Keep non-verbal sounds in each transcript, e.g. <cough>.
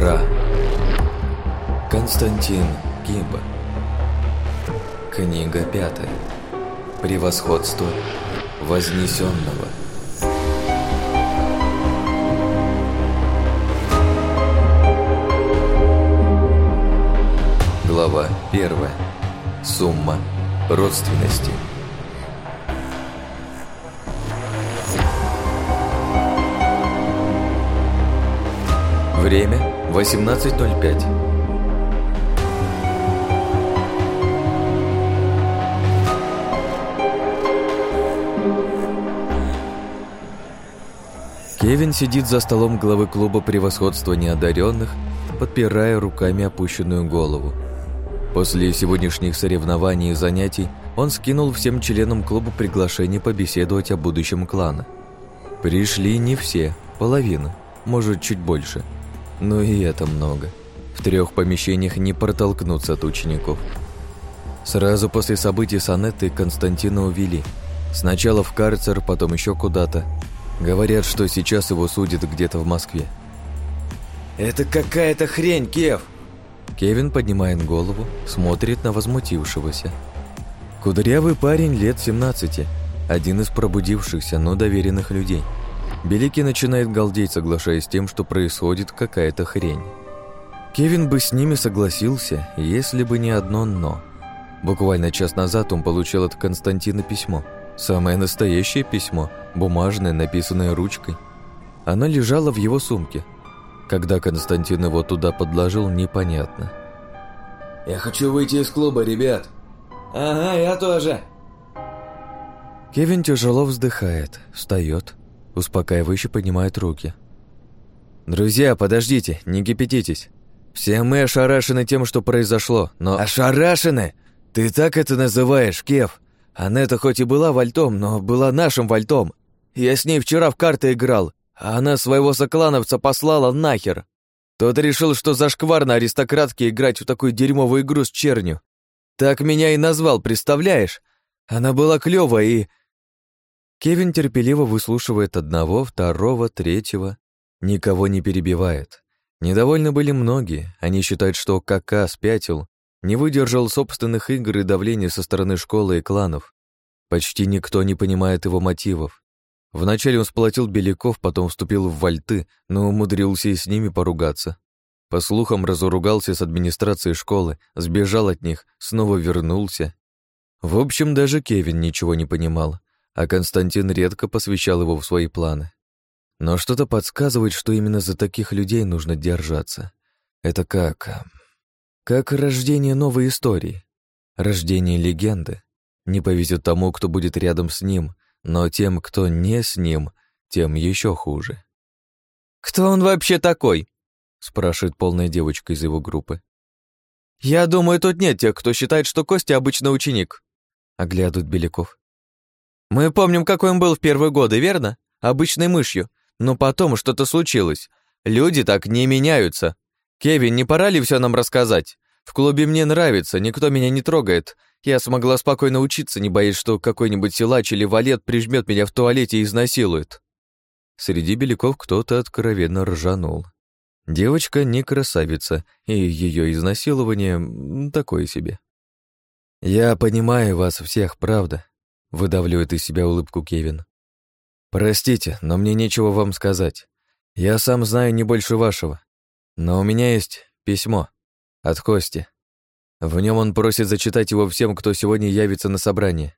Ра. Константин Гимба. Книга пятая. Превосходство Вознесенного. Глава первая. Сумма родственности. Время 18.05. Кевин сидит за столом главы клуба превосходства неодаренных, подпирая руками опущенную голову. После сегодняшних соревнований и занятий он скинул всем членам клуба приглашение побеседовать о будущем клана. Пришли не все, половина, может, чуть больше. Но и это много. В трех помещениях не протолкнуться от учеников. Сразу после событий с Анеттой Константина увели. Сначала в карцер, потом еще куда-то. Говорят, что сейчас его судят где-то в Москве. «Это какая-то хрень, Кев!» Кевин поднимает голову, смотрит на возмутившегося. Кудрявый парень лет 17, один из пробудившихся, но доверенных людей. Белики начинает галдеть, соглашаясь с тем, что происходит какая-то хрень. Кевин бы с ними согласился, если бы не одно «но». Буквально час назад он получил от Константина письмо. Самое настоящее письмо, бумажное, написанное ручкой. Оно лежало в его сумке. Когда Константин его туда подложил, непонятно. «Я хочу выйти из клуба, ребят!» «Ага, я тоже!» Кевин тяжело вздыхает, встает, успокаивающе поднимает руки. «Друзья, подождите, не кипятитесь. Все мы ошарашены тем, что произошло, но...» «Ошарашены? Ты так это называешь, Кев? Анетта хоть и была вальтом, но была нашим вальтом. Я с ней вчера в карты играл, а она своего соклановца послала нахер. Тот решил, что зашкварно аристократке играть в такую дерьмовую игру с чернью. Так меня и назвал, представляешь? Она была клёвая и... Кевин терпеливо выслушивает одного, второго, третьего. Никого не перебивает. Недовольны были многие. Они считают, что КК спятил, не выдержал собственных игр и давления со стороны школы и кланов. Почти никто не понимает его мотивов. Вначале он сплотил беляков, потом вступил в вальты, но умудрился и с ними поругаться. По слухам, разоругался с администрацией школы, сбежал от них, снова вернулся. В общем, даже Кевин ничего не понимал, а Константин редко посвящал его в свои планы. Но что-то подсказывает, что именно за таких людей нужно держаться. Это как... Как рождение новой истории. Рождение легенды. Не повезет тому, кто будет рядом с ним, но тем, кто не с ним, тем еще хуже. «Кто он вообще такой?» спрашивает полная девочка из его группы. «Я думаю, тут нет тех, кто считает, что Костя обычный ученик», оглядывает Беляков. «Мы помним, какой он был в первые годы, верно? Обычной мышью. Но потом что-то случилось. Люди так не меняются. Кевин, не пора ли все нам рассказать? В клубе мне нравится, никто меня не трогает. Я смогла спокойно учиться, не боясь, что какой-нибудь силач или валет прижмет меня в туалете и изнасилует». Среди беляков кто-то откровенно ржанул. Девочка не красавица, и ее изнасилование такое себе. «Я понимаю вас всех, правда», — выдавливает из себя улыбку Кевин. «Простите, но мне нечего вам сказать. Я сам знаю не больше вашего. Но у меня есть письмо от Кости. В нем он просит зачитать его всем, кто сегодня явится на собрание.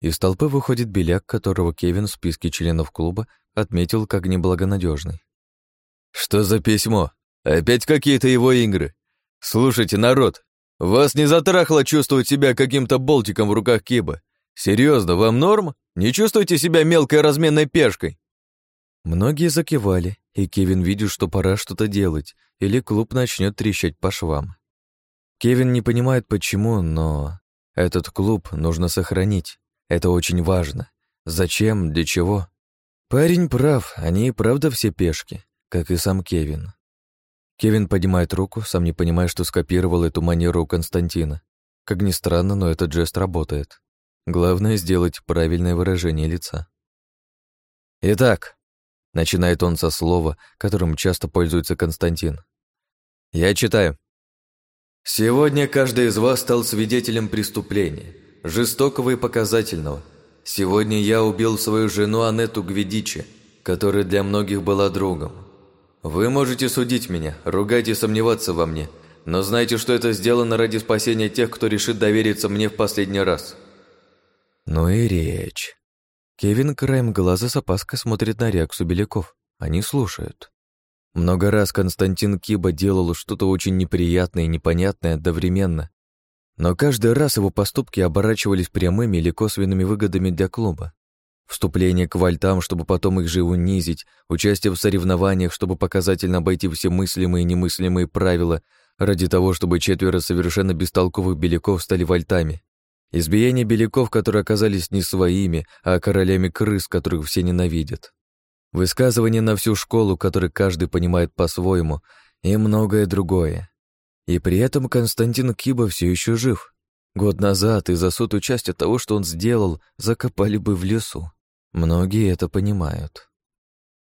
Из толпы выходит беляк, которого Кевин в списке членов клуба отметил как неблагонадежный. «Что за письмо? Опять какие-то его игры? Слушайте, народ, вас не затрахло чувствовать себя каким-то болтиком в руках Киба? Серьезно, вам норм? Не чувствуете себя мелкой разменной пешкой?» Многие закивали, и Кевин видит, что пора что-то делать, или клуб начнет трещать по швам. Кевин не понимает, почему, но этот клуб нужно сохранить. Это очень важно. Зачем, для чего? Парень прав, они и правда все пешки, как и сам Кевин. Кевин поднимает руку, сам не понимая, что скопировал эту манеру у Константина. Как ни странно, но этот жест работает. Главное — сделать правильное выражение лица. «Итак», — начинает он со слова, которым часто пользуется Константин, Я читаю. Сегодня каждый из вас стал свидетелем преступления, жестокого и показательного. Сегодня я убил свою жену Анету Гвидичи, которая для многих была другом. Вы можете судить меня, ругать и сомневаться во мне, но знайте, что это сделано ради спасения тех, кто решит довериться мне в последний раз. Ну и речь. Кевин краем глаза с опаской смотрит на реакцию беляков. Они слушают. Много раз Константин Киба делал что-то очень неприятное и непонятное одновременно, но каждый раз его поступки оборачивались прямыми или косвенными выгодами для клуба. Вступление к вальтам, чтобы потом их же унизить, участие в соревнованиях, чтобы показательно обойти все мыслимые и немыслимые правила ради того, чтобы четверо совершенно бестолковых беляков стали вальтами. Избиение беляков, которые оказались не своими, а королями крыс, которых все ненавидят. Высказывание на всю школу, который каждый понимает по-своему, и многое другое. И при этом Константин Киба все еще жив. Год назад и за сотую часть от того, что он сделал, закопали бы в лесу. Многие это понимают.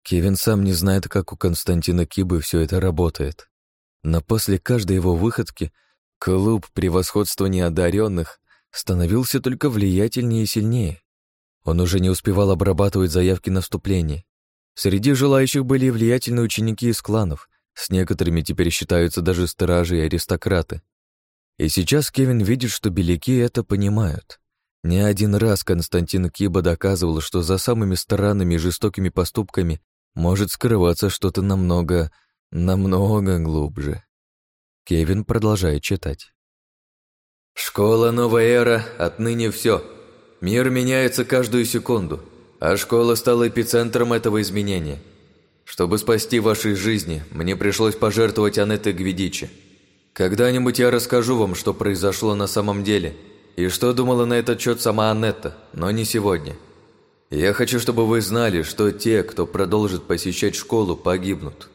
Кевин сам не знает, как у Константина Кибы все это работает. Но после каждой его выходки клуб превосходства неодаренных становился только влиятельнее и сильнее. Он уже не успевал обрабатывать заявки на вступление. Среди желающих были и влиятельные ученики из кланов, с некоторыми теперь считаются даже стражи и аристократы. И сейчас Кевин видит, что беляки это понимают. Не один раз Константин Киба доказывал, что за самыми странными и жестокими поступками может скрываться что-то намного, намного глубже. Кевин продолжает читать. «Школа Новая Эра, отныне все. Мир меняется каждую секунду а школа стала эпицентром этого изменения. Чтобы спасти ваши жизни, мне пришлось пожертвовать Анеттой Гвидичи. Когда-нибудь я расскажу вам, что произошло на самом деле, и что думала на этот счет сама Анетта, но не сегодня. Я хочу, чтобы вы знали, что те, кто продолжит посещать школу, погибнут.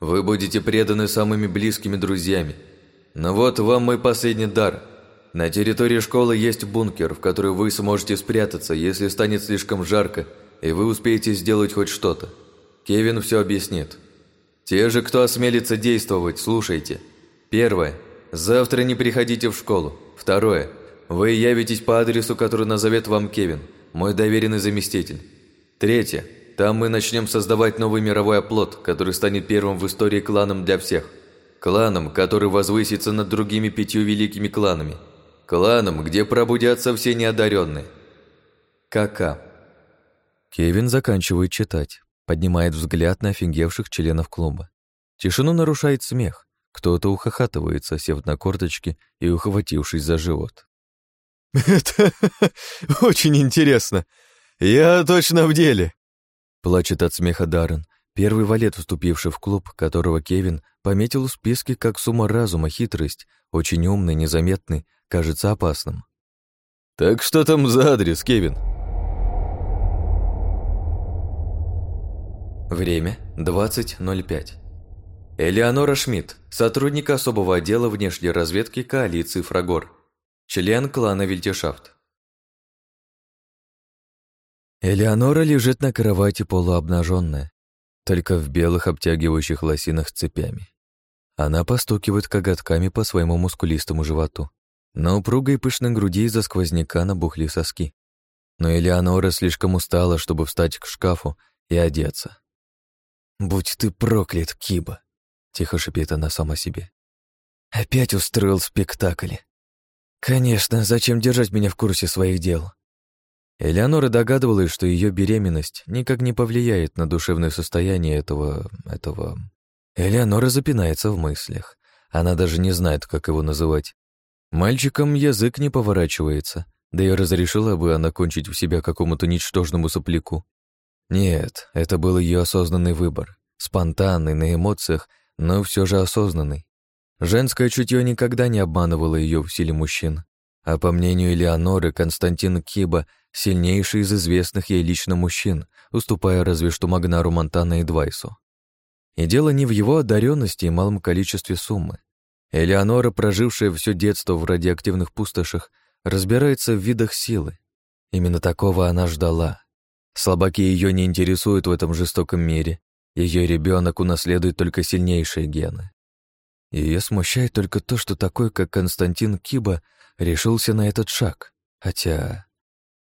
Вы будете преданы самыми близкими друзьями. Но вот вам мой последний дар – на территории школы есть бункер, в который вы сможете спрятаться, если станет слишком жарко, и вы успеете сделать хоть что-то. Кевин все объяснит. Те же, кто осмелится действовать, слушайте. Первое. Завтра не приходите в школу. Второе. Вы явитесь по адресу, который назовет вам Кевин, мой доверенный заместитель. Третье. Там мы начнем создавать новый мировой оплот, который станет первым в истории кланом для всех. Кланом, который возвысится над другими пятью великими кланами – Кланом, где пробудятся все неодаренные. Кака. Кевин заканчивает читать, поднимает взгляд на офигевших членов клуба. Тишину нарушает смех. Кто-то ухахатывается, сев на корточки и ухватившись за живот. <laughs> «Это очень интересно. Я точно в деле!» Плачет от смеха Даррен, первый валет, вступивший в клуб, которого Кевин пометил в списке как сумма разума, хитрость, очень умный, незаметный кажется опасным. «Так что там за адрес, Кевин?» Время 20.05. Элеонора Шмидт, сотрудник особого отдела внешней разведки коалиции Фрагор, член клана Вильтешафт. Элеонора лежит на кровати полуобнаженная, только в белых обтягивающих лосинах с цепями. Она постукивает коготками по своему мускулистому животу. На упругой пышной груди из-за сквозняка набухли соски. Но Элеонора слишком устала, чтобы встать к шкафу и одеться. «Будь ты проклят, Киба!» — тихо шипит она сама себе. «Опять устроил спектакль. Конечно, зачем держать меня в курсе своих дел?» Элеонора догадывалась, что ее беременность никак не повлияет на душевное состояние этого... этого... Элеонора запинается в мыслях. Она даже не знает, как его называть. Мальчикам язык не поворачивается, да и разрешила бы она кончить в себя какому-то ничтожному сопляку. Нет, это был ее осознанный выбор, спонтанный, на эмоциях, но все же осознанный. Женское чутье никогда не обманывало ее в силе мужчин. А по мнению Элеоноры, Константин Киба — сильнейший из известных ей лично мужчин, уступая разве что Магнару Монтана и Двайсу. И дело не в его одаренности и малом количестве суммы. Элеонора, прожившая все детство в радиоактивных пустошах, разбирается в видах силы. Именно такого она ждала. Слабаки ее не интересуют в этом жестоком мире. Ее ребенок унаследует только сильнейшие гены. Ее смущает только то, что такой, как Константин Киба, решился на этот шаг. Хотя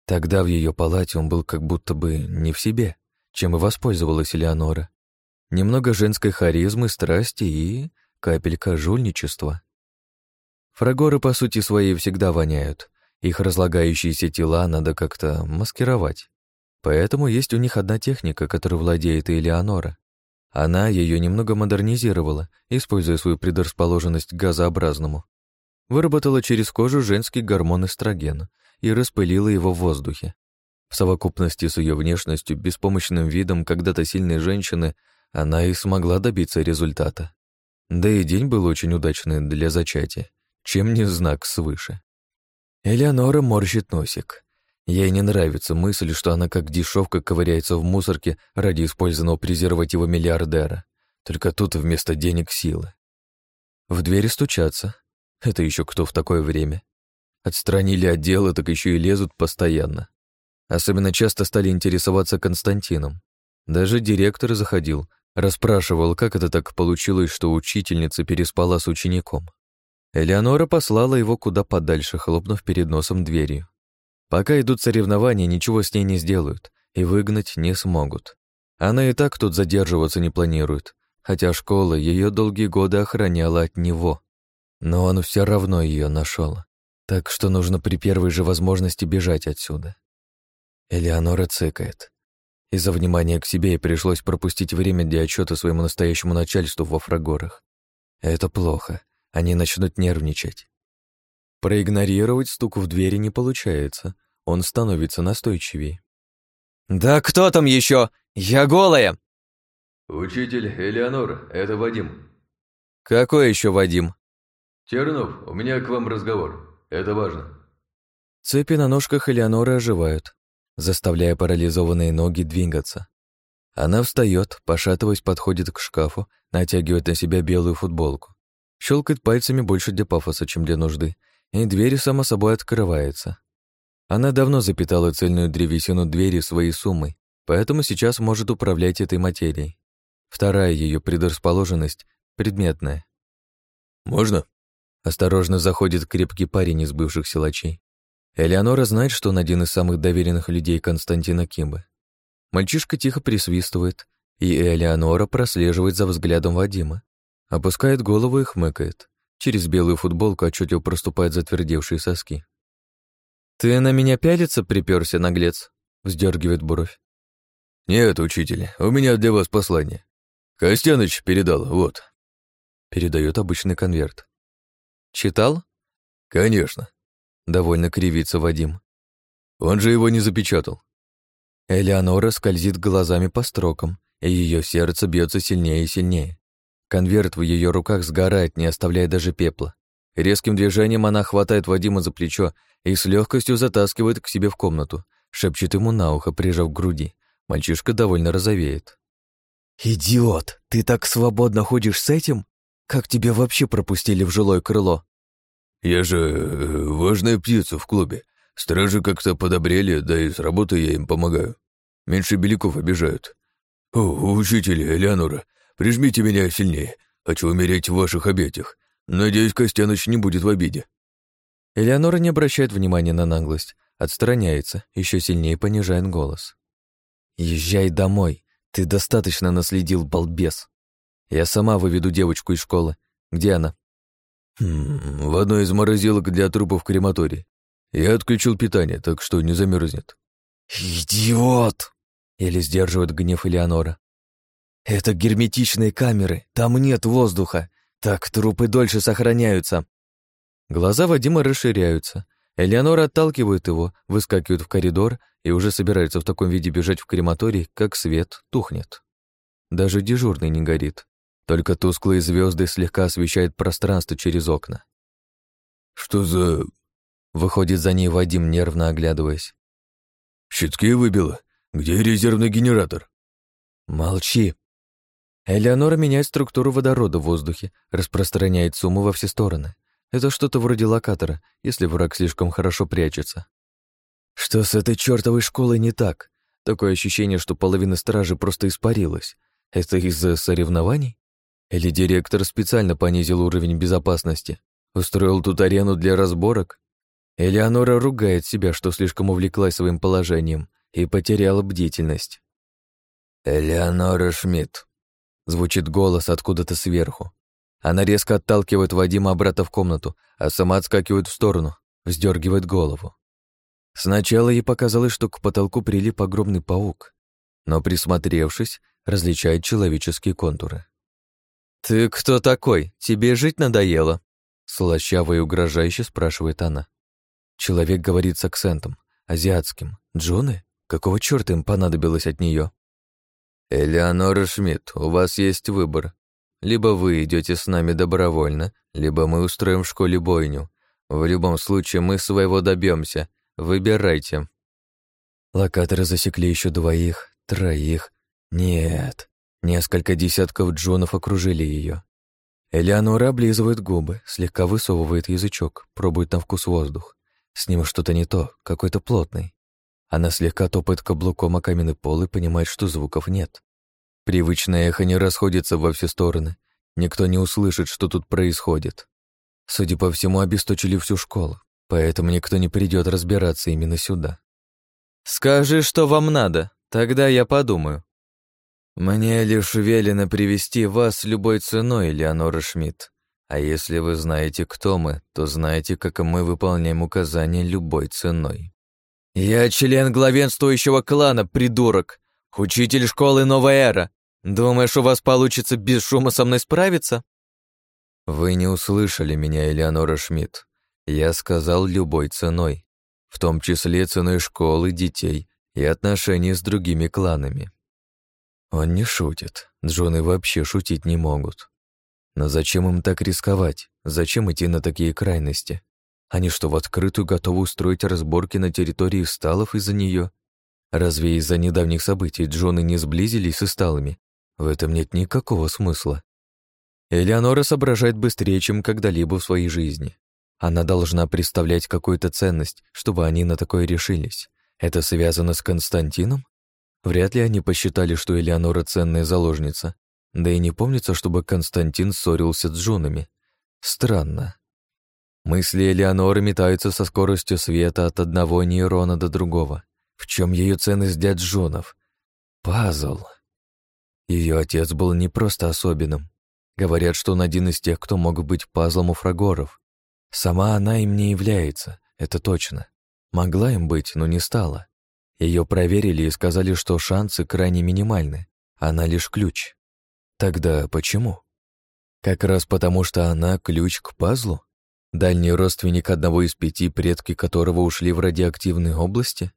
тогда в ее палате он был как будто бы не в себе, чем и воспользовалась Элеонора. Немного женской харизмы, страсти и капелька жульничества. Фрагоры, по сути своей, всегда воняют. Их разлагающиеся тела надо как-то маскировать. Поэтому есть у них одна техника, которой владеет и Элеонора. Она ее немного модернизировала, используя свою предрасположенность к газообразному. Выработала через кожу женский гормон эстроген и распылила его в воздухе. В совокупности с ее внешностью, беспомощным видом когда-то сильной женщины, она и смогла добиться результата. Да и день был очень удачный для зачатия, чем не знак свыше. Элеонора морщит носик. Ей не нравится мысль, что она как дешевка ковыряется в мусорке ради использованного презерватива миллиардера. Только тут вместо денег силы. В двери стучатся. Это еще кто в такое время? Отстранили отделы, так еще и лезут постоянно. Особенно часто стали интересоваться Константином. Даже директор заходил, расспрашивал, как это так получилось, что учительница переспала с учеником. Элеонора послала его куда подальше, хлопнув перед носом дверью. Пока идут соревнования, ничего с ней не сделают и выгнать не смогут. Она и так тут задерживаться не планирует, хотя школа ее долгие годы охраняла от него. Но он все равно ее нашел, так что нужно при первой же возможности бежать отсюда. Элеонора цыкает. Из-за внимания к себе ей пришлось пропустить время для отчета своему настоящему начальству во фрагорах. Это плохо, они начнут нервничать. Проигнорировать стук в двери не получается. Он становится настойчивее. «Да кто там еще? Я голая!» «Учитель Элеонора, это Вадим». «Какой еще Вадим?» «Тернов, у меня к вам разговор. Это важно». Цепи на ножках Элеоноры оживают, заставляя парализованные ноги двигаться. Она встает, пошатываясь, подходит к шкафу, натягивает на себя белую футболку. Щелкает пальцами больше для пафоса, чем для нужды, и дверь, само собой, открывается. Она давно запитала цельную древесину двери своей суммой, поэтому сейчас может управлять этой материей. Вторая ее предрасположенность — предметная. «Можно?» Осторожно заходит крепкий парень из бывших силачей. Элеонора знает, что он один из самых доверенных людей Константина Кимбы. Мальчишка тихо присвистывает, и Элеонора прослеживает за взглядом Вадима. Опускает голову и хмыкает. Через белую футболку отчетливо проступают затвердевшие соски. «Ты на меня пялиться приперся, наглец?» — вздергивает бровь. «Нет, учитель, у меня для вас послание. Костяныч передал, вот». Передает обычный конверт. «Читал?» «Конечно». Довольно кривится Вадим. Он же его не запечатал. Элеонора скользит глазами по строкам, и ее сердце бьется сильнее и сильнее. Конверт в ее руках сгорает, не оставляя даже пепла. Резким движением она хватает Вадима за плечо и с легкостью затаскивает к себе в комнату, шепчет ему на ухо, прижав к груди. Мальчишка довольно розовеет. «Идиот! Ты так свободно ходишь с этим? Как тебя вообще пропустили в жилое крыло?» «Я же э, важная птица в клубе. Стражи как-то подобрели, да и с работы я им помогаю. Меньше беляков обижают. О, учитель Элеонора, Прижмите меня сильнее. Хочу умереть в ваших объятиях. Надеюсь, Костяныч не будет в обиде». Элеонора не обращает внимания на наглость, отстраняется, еще сильнее понижает голос. «Езжай домой. Ты достаточно наследил, балбес. Я сама выведу девочку из школы. Где она?» хм, «В одной из морозилок для трупов крематории. Я отключил питание, так что не замерзнет». «Идиот!» — еле сдерживает гнев Элеонора. Это герметичные камеры, там нет воздуха. Так трупы дольше сохраняются. Глаза Вадима расширяются. Элеонора отталкивает его, выскакивает в коридор и уже собирается в таком виде бежать в крематорий, как свет тухнет. Даже дежурный не горит. Только тусклые звезды слегка освещают пространство через окна. «Что за...» Выходит за ней Вадим, нервно оглядываясь. «Щитки выбило. Где резервный генератор?» «Молчи», Элеонора меняет структуру водорода в воздухе, распространяет сумму во все стороны. Это что-то вроде локатора, если враг слишком хорошо прячется. Что с этой чертовой школой не так? Такое ощущение, что половина стражи просто испарилась. Это из-за соревнований? Или директор специально понизил уровень безопасности, устроил тут арену для разборок? Элеонора ругает себя, что слишком увлеклась своим положением и потеряла бдительность. «Элеонора Шмидт», — звучит голос откуда-то сверху. Она резко отталкивает Вадима обратно в комнату, а сама отскакивает в сторону, вздергивает голову. Сначала ей показалось, что к потолку прилип огромный паук, но, присмотревшись, различает человеческие контуры. «Ты кто такой? Тебе жить надоело?» Слащаво и угрожающе спрашивает она. Человек говорит с акцентом, азиатским. Джоны? Какого черта им понадобилось от нее? «Элеонора Шмидт, у вас есть выбор. Либо вы идете с нами добровольно, либо мы устроим в школе бойню. В любом случае мы своего добьемся. Выбирайте». Локаторы засекли еще двоих, троих. Нет, несколько десятков джонов окружили ее. Элеонора облизывает губы, слегка высовывает язычок, пробует на вкус воздух. С ним что-то не то, какой-то плотный. Она слегка топает каблуком о каменный пол и понимает, что звуков нет. Привычное эхо не расходится во все стороны. Никто не услышит, что тут происходит. Судя по всему, обесточили всю школу, поэтому никто не придет разбираться именно сюда. «Скажи, что вам надо, тогда я подумаю», «Мне лишь велено привести вас любой ценой, Леонора Шмидт. А если вы знаете, кто мы, то знаете, как мы выполняем указания любой ценой». «Я член главенствующего клана, придурок! Учитель школы Новая Эра! Думаешь, у вас получится без шума со мной справиться?» «Вы не услышали меня, Элеонора Шмидт. Я сказал любой ценой, в том числе ценой школы, детей и отношений с другими кланами». Он не шутит. Джоны вообще шутить не могут. Но зачем им так рисковать? Зачем идти на такие крайности? Они что, в открытую готовы устроить разборки на территории сталов из-за нее? Разве из-за недавних событий Джоны не сблизились с сталами? В этом нет никакого смысла. Элеонора соображает быстрее, чем когда-либо в своей жизни. Она должна представлять какую-то ценность, чтобы они на такое решились. Это связано с Константином? Вряд ли они посчитали, что Элеонора ценная заложница. Да и не помнится, чтобы Константин ссорился с женами. Странно. Мысли Элеоноры метаются со скоростью света от одного нейрона до другого. В чем ее ценность для Джонов? Пазл. Ее отец был не просто особенным. Говорят, что он один из тех, кто мог быть пазлом у фрагоров. Сама она им не является, это точно. Могла им быть, но не стала. Ее проверили и сказали, что шансы крайне минимальны. Она лишь ключ. Тогда почему? Как раз потому, что она ключ к пазлу? Дальний родственник одного из пяти, предки которого ушли в радиоактивные области?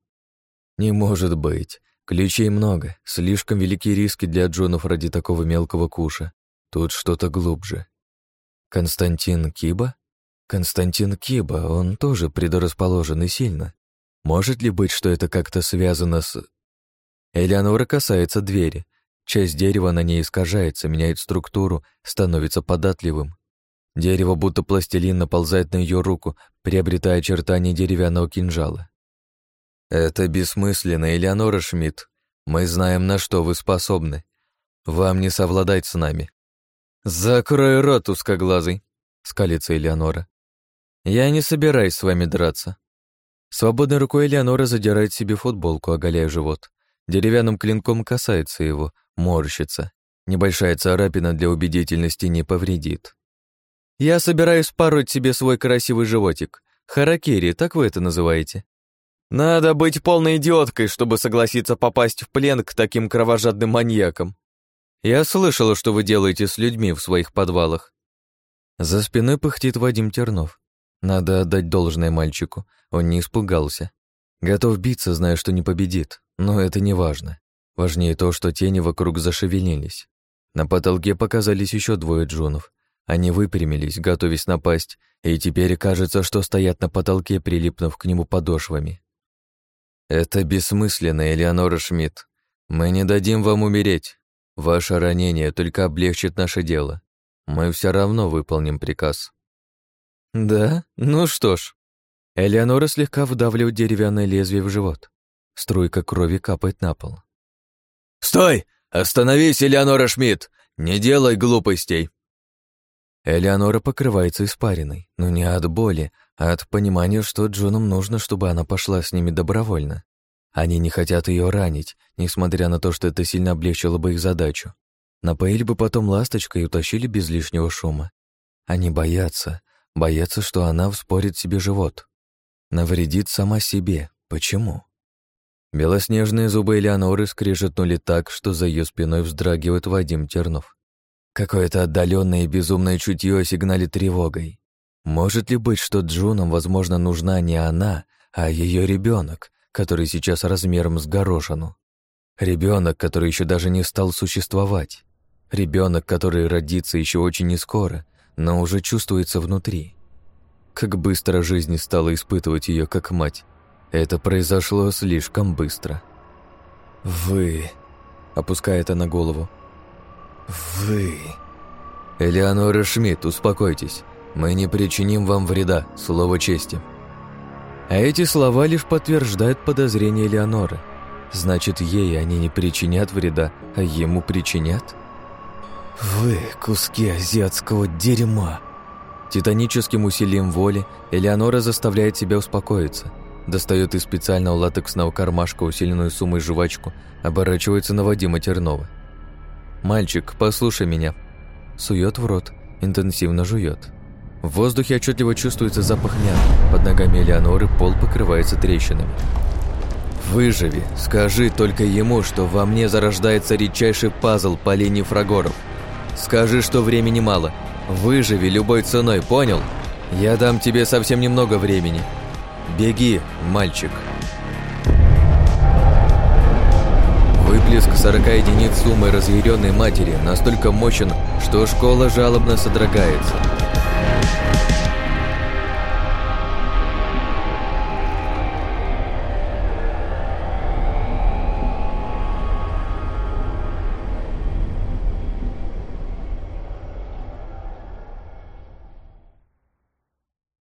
Не может быть. Ключей много, слишком велики риски для Джонов ради такого мелкого куша. Тут что-то глубже. Константин Киба? Константин Киба, он тоже предрасположен и сильно. Может ли быть, что это как-то связано с... Элеонора касается двери. Часть дерева на ней искажается, меняет структуру, становится податливым. Дерево, будто пластилин, наползает на ее руку, приобретая очертания деревянного кинжала. «Это бессмысленно, Элеонора Шмидт. Мы знаем, на что вы способны. Вам не совладать с нами». «Закрой рот, узкоглазый», — скалится Элеонора. «Я не собираюсь с вами драться. Свободной рукой Элеонора задирает себе футболку, оголяя живот. Деревянным клинком касается его, морщится. Небольшая царапина для убедительности не повредит. «Я собираюсь пороть себе свой красивый животик. Харакири, так вы это называете?» «Надо быть полной идиоткой, чтобы согласиться попасть в плен к таким кровожадным маньякам. Я слышала, что вы делаете с людьми в своих подвалах». За спиной пыхтит Вадим Тернов. Надо отдать должное мальчику, он не испугался. Готов биться, зная, что не победит, но это не важно. Важнее то, что тени вокруг зашевелились. На потолке показались еще двое джунов. Они выпрямились, готовясь напасть, и теперь кажется, что стоят на потолке, прилипнув к нему подошвами. «Это бессмысленно, Элеонора Шмидт. Мы не дадим вам умереть. Ваше ранение только облегчит наше дело. Мы все равно выполним приказ». «Да? Ну что ж». Элеонора слегка вдавливает деревянное лезвие в живот. Струйка крови капает на пол. «Стой! Остановись, Элеонора Шмидт! Не делай глупостей!» Элеонора покрывается испариной, но не от боли, а от понимания, что Джонам нужно, чтобы она пошла с ними добровольно. Они не хотят ее ранить, несмотря на то, что это сильно облегчило бы их задачу. Напоили бы потом ласточкой и утащили без лишнего шума. Они боятся, боятся, что она вспорит себе живот. Навредит сама себе. Почему? Белоснежные зубы Элеоноры скрежетнули так, что за ее спиной вздрагивает Вадим Тернов. Какое-то отдаленное и безумное чутье сигналит тревогой. Может ли быть, что Джунам, возможно, нужна не она, а ее ребенок, который сейчас размером с горошину? Ребенок, который еще даже не стал существовать. Ребенок, который родится еще очень не скоро, но уже чувствуется внутри. Как быстро жизнь стала испытывать ее как мать. Это произошло слишком быстро. «Вы...» — опускает она голову. «Вы...» «Элеонора Шмидт, успокойтесь. Мы не причиним вам вреда, слово чести». А эти слова лишь подтверждают подозрения Элеоноры. Значит, ей они не причинят вреда, а ему причинят? «Вы куски азиатского дерьма!» Титаническим усилием воли Элеонора заставляет себя успокоиться. Достает из специального латексного кармашка усиленную суммой жвачку, оборачивается на Вадима Тернова. «Мальчик, послушай меня». Сует в рот, интенсивно жует. В воздухе отчетливо чувствуется запах мяты. Под ногами Элеоноры пол покрывается трещинами. «Выживи, скажи только ему, что во мне зарождается редчайший пазл по линии фрагоров. Скажи, что времени мало. Выживи любой ценой, понял? Я дам тебе совсем немного времени. Беги, мальчик». Выплеск 40 единиц суммы разъяренной матери настолько мощен, что школа жалобно содрогается.